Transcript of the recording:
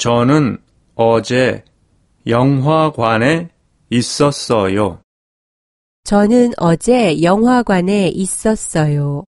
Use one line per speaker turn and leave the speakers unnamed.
저는 어제 영화관에 있었어요.
저는 어제 영화관에 있었어요.